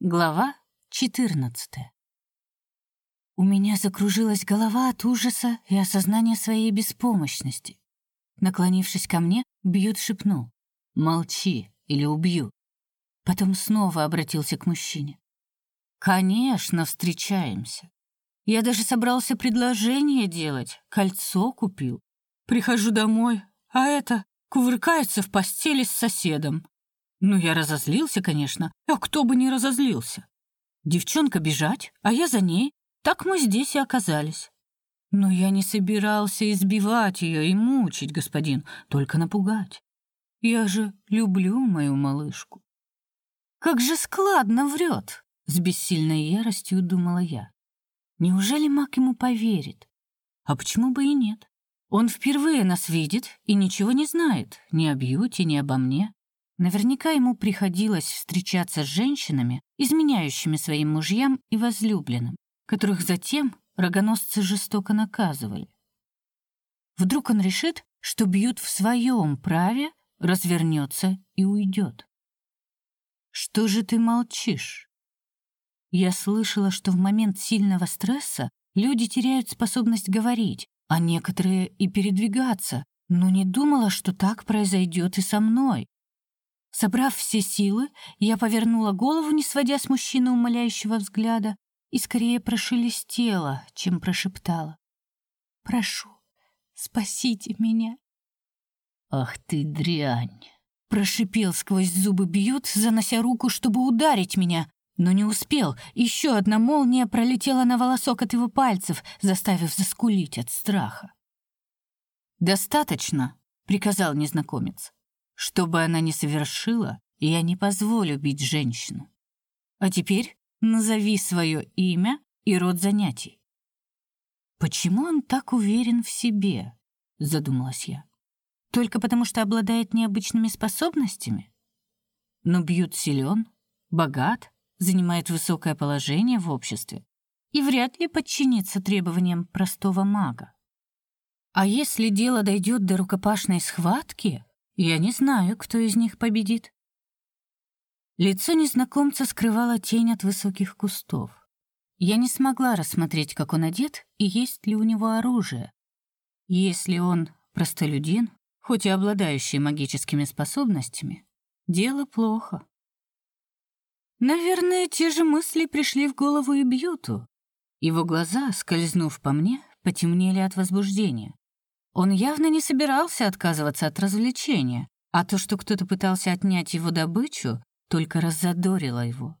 Глава 14. У меня закружилась голова от ужаса и осознания своей беспомощности. Наклонившись ко мне, Бьют шепнул: "Молчи, или убью". Потом снова обратился к мужчине. "Конечно, встречаемся. Я даже собрался предложение делать, кольцо купил. Прихожу домой, а это кувыркается в постели с соседом. Ну, я разозлился, конечно. А кто бы не разозлился? Девчонка бежать, а я за ней. Так мы здесь и оказались. Но я не собирался избивать ее и мучить, господин, только напугать. Я же люблю мою малышку. Как же складно врет, с бессильной яростью думала я. Неужели Мак ему поверит? А почему бы и нет? Он впервые нас видит и ничего не знает ни о Бьюти, ни обо мне. Наверняка ему приходилось встречаться с женщинами, изменяющими своим мужьям и возлюбленным, которых затем рогоносцы жестоко наказывали. Вдруг он решит, что бьют в своем праве, развернется и уйдет. Что же ты молчишь? Я слышала, что в момент сильного стресса люди теряют способность говорить, а некоторые и передвигаться, но не думала, что так произойдет и со мной. Собрав все силы, я повернула голову, не сводя с мужчины умоляющего взгляда, и скорее прошелестела, чем прошептала. «Прошу, спасите меня». «Ах ты дрянь!» Прошипел сквозь зубы бьют, занося руку, чтобы ударить меня, но не успел. Еще одна молния пролетела на волосок от его пальцев, заставив заскулить от страха. «Достаточно», — приказал незнакомец. Что бы она ни совершила, я не позволю бить женщину. А теперь назови свое имя и род занятий. Почему он так уверен в себе? задумалась я. Только потому, что обладает необычными способностями? Но Бьют силен, богат, занимает высокое положение в обществе и вряд ли подчинится требованиям простого мага. А если дело дойдет до рукопашной схватки, я не знаю, кто из них победит. Лицо незнакомца скрывала тень от высоких кустов. Я не смогла рассмотреть, как он одет и есть ли у него оружие. Если он простолюдин, хоть и обладающий магическими способностями, дело плохо. Наверное, те же мысли пришли в голову и Бьюту. Его глаза, скользнув по мне, потемнели от возбуждения. Он явно не собирался отказываться от развлечения, а то, что кто-то пытался отнять его добычу, только раззадорило его.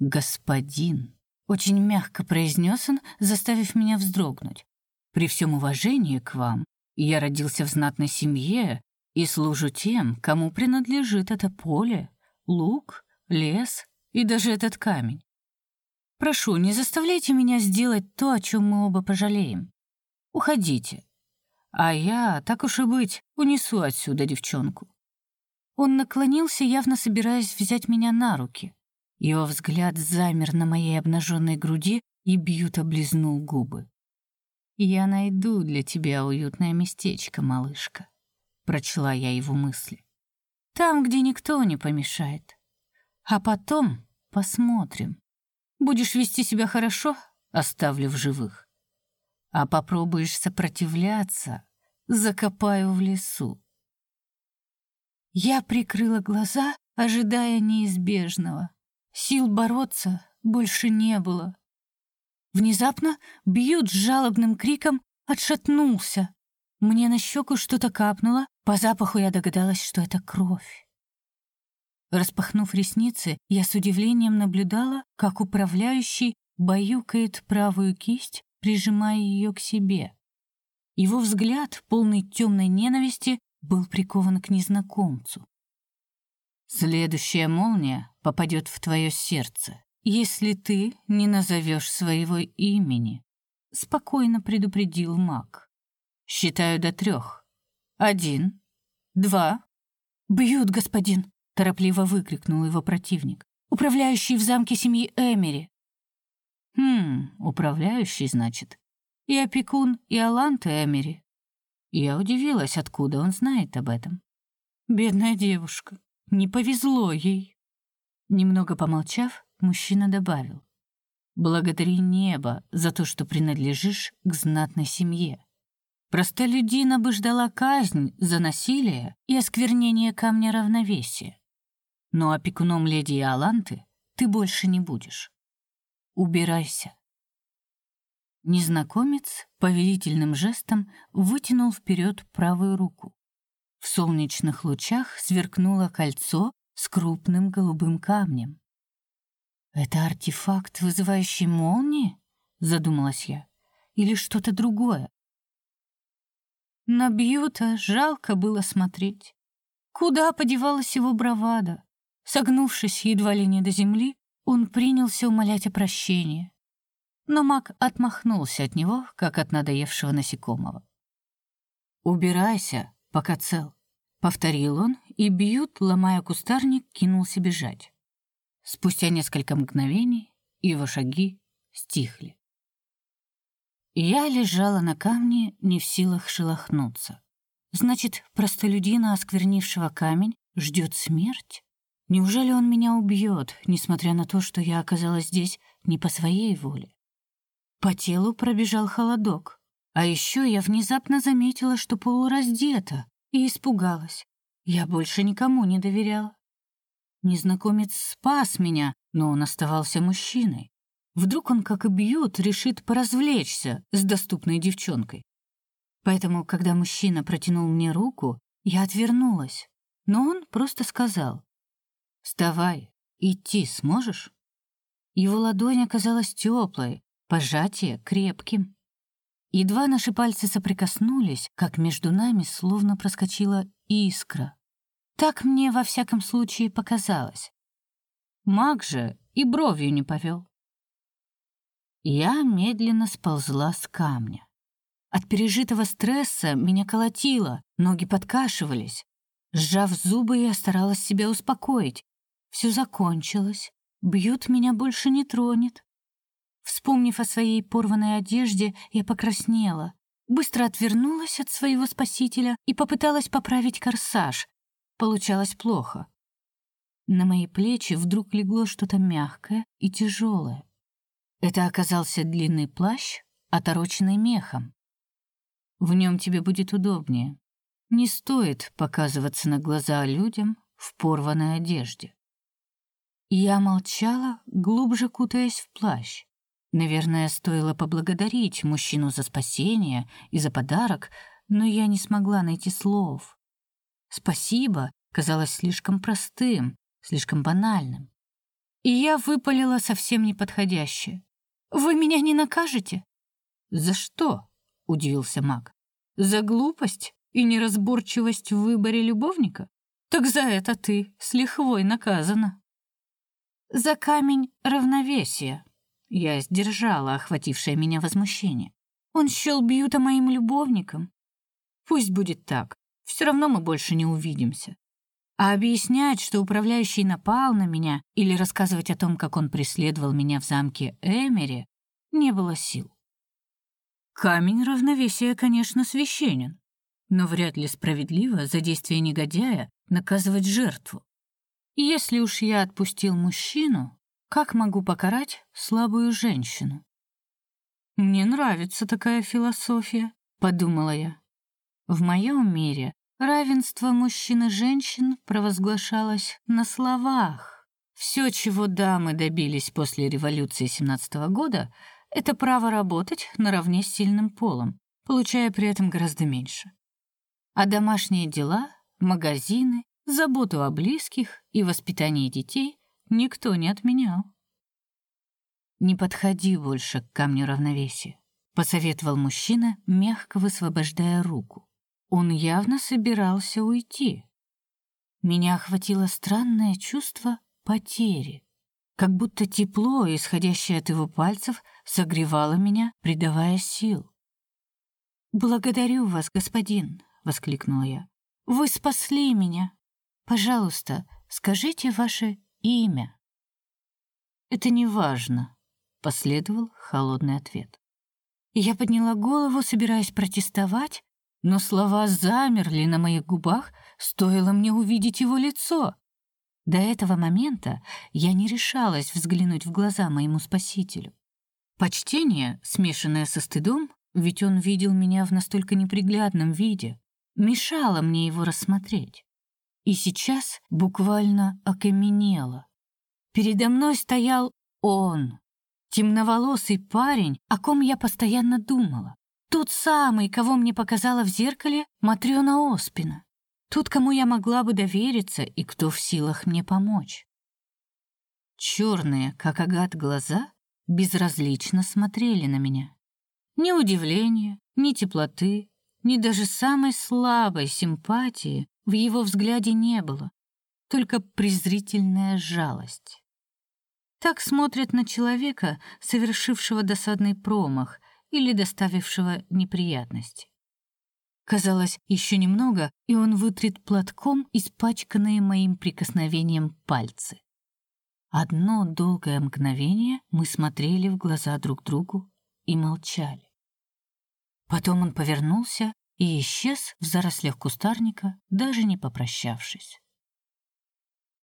«Господин», — очень мягко произнес он, заставив меня вздрогнуть. «При всем уважении к вам, я родился в знатной семье и служу тем, кому принадлежит это поле, луг, лес и даже этот камень. Прошу, не заставляйте меня сделать то, о чем мы оба пожалеем. Уходите, а я, так уж и быть, унесу отсюда девчонку. Он наклонился, явно собираясь взять меня на руки. Его взгляд замер на моей обнаженной груди, и Бьют облизнул губы. «Я найду для тебя уютное местечко, малышка», — прочла я его мысли. «Там, где никто не помешает. А потом посмотрим. Будешь вести себя хорошо — оставлю в живых. А попробуешь сопротивляться, закопаю в лесу. Я прикрыла глаза, ожидая неизбежного. Сил бороться больше не было. Внезапно Бьют с жалобным криком отшатнулся. Мне на щеку что-то капнуло, по запаху я догадалась, что это кровь. Распахнув ресницы, я с удивлением наблюдала, как управляющий баюкает правую кисть, прижимая ее к себе. Его взгляд, полный темной ненависти, был прикован к незнакомцу. Следующая молния попадет в твое сердце, если ты не назовешь своего имени, спокойно предупредил маг. Считаю до трех. Один, два. Бьют, господин, торопливо выкрикнул его противник. Управляющий в замке семьи Эмери. Хм, управляющий, значит и опекун и Иоланты Эмери. Я удивилась, откуда он знает об этом. Бедная девушка, не повезло ей. Немного помолчав, мужчина добавил. «Благодари небо за то, что принадлежишь к знатной семье. Простолюдина бы ждала казнь за насилие и осквернение камня равновесия. Но опекуном леди Иоланты ты больше не будешь. Убирайся». Незнакомец повелительным жестом вытянул вперед правую руку. В солнечных лучах сверкнуло кольцо с крупным голубым камнем. «Это артефакт, вызывающий молнии?» — задумалась я. «Или что-то другое?» На Бьюта жалко было смотреть. Куда подевалась его бравада? Согнувшись едва ли не до земли, он принялся умолять о прощении но маг отмахнулся от него, как от надоевшего насекомого. «Убирайся, пока цел», — повторил он, и Бьют, ломая кустарник, кинулся бежать. Спустя несколько мгновений его шаги стихли. Я лежала на камне, не в силах шелохнуться. Значит, простолюдина, осквернившего камень, ждет смерть? Неужели он меня убьет, несмотря на то, что я оказалась здесь не по своей воле? По телу пробежал холодок. А еще я внезапно заметила, что полураздета, и испугалась. Я больше никому не доверяла. Незнакомец спас меня, но он оставался мужчиной. Вдруг он, как и бьют, решит поразвлечься с доступной девчонкой. Поэтому, когда мужчина протянул мне руку, я отвернулась, но он просто сказал: "Вставай, идти сможешь?" Его ладонь оказалась теплой, Пожатие крепким. Едва наши пальцы соприкоснулись, как между нами словно проскочила искра. Так мне во всяком случае показалось. Маг же и бровью не повел. Я медленно сползла с камня. От пережитого стресса меня колотило, ноги подкашивались. Сжав зубы, я старалась себя успокоить. Все закончилось. Бьют меня больше не тронет. Вспомнив о своей порванной одежде, я покраснела, быстро отвернулась от своего спасителя и попыталась поправить корсаж. Получалось плохо. На мои плечи вдруг легло что-то мягкое и тяжелое. Это оказался длинный плащ, отороченный мехом. В нем тебе будет удобнее. Не стоит показываться на глаза людям в порванной одежде. Я молчала, глубже кутаясь в плащ. Наверное, стоило поблагодарить мужчину за спасение и за подарок, но я не смогла найти слов. Спасибо казалось слишком простым, слишком банальным. И я выпалила совсем неподходящее. Вы меня не накажете? За что? удивился Мак. За глупость и неразборчивость в выборе любовника? Так за это ты с лихвой наказана. За камень равновесия, я сдержала охватившее меня возмущение. Он счел Бьюта моим любовником. Пусть будет так. Все равно мы больше не увидимся. А объяснять, что управляющий напал на меня, или рассказывать о том, как он преследовал меня в замке Эмери, не было сил. Камень равновесия, конечно, священен, но вряд ли справедливо за действие негодяя наказывать жертву. Если уж я отпустил мужчину, как могу покарать слабую женщину? Мне нравится такая философия, подумала я. В моем мире равенство мужчин и женщин провозглашалось на словах. Все, чего дамы добились после революции 17 года, это право работать наравне с сильным полом, получая при этом гораздо меньше. А домашние дела, магазины, заботу о близких и воспитание детей никто не отменял. «Не подходи больше к камню равновесия», — посоветовал мужчина, мягко высвобождая руку. Он явно собирался уйти. Меня охватило странное чувство потери, как будто тепло, исходящее от его пальцев, согревало меня, придавая сил. «Благодарю вас, господин», — воскликнула я. «Вы спасли меня. Пожалуйста, скажите ваше имя. Это не важно, последовал холодный ответ. Я подняла голову, собираясь протестовать, но слова замерли на моих губах, стоило мне увидеть его лицо. До этого момента я не решалась взглянуть в глаза моему спасителю. Почтение, смешанное со стыдом, ведь он видел меня в настолько неприглядном виде, мешало мне его рассмотреть. И сейчас буквально окаменело. Передо мной стоял он, темноволосый парень, о ком я постоянно думала. Тот самый, кого мне показала в зеркале Матрёна Оспина. Тот, кому я могла бы довериться и кто в силах мне помочь. Черные, как агат, глаза безразлично смотрели на меня. Ни удивления, ни теплоты, ни даже самой слабой симпатии в его взгляде не было, только презрительная жалость. Так смотрят на человека, совершившего досадный промах или доставившего неприятности. Казалось, еще немного, и он вытрет платком испачканные моим прикосновением пальцы. Одно долгое мгновение мы смотрели в глаза друг другу и молчали. Потом он повернулся и исчез в зарослях кустарника, даже не попрощавшись.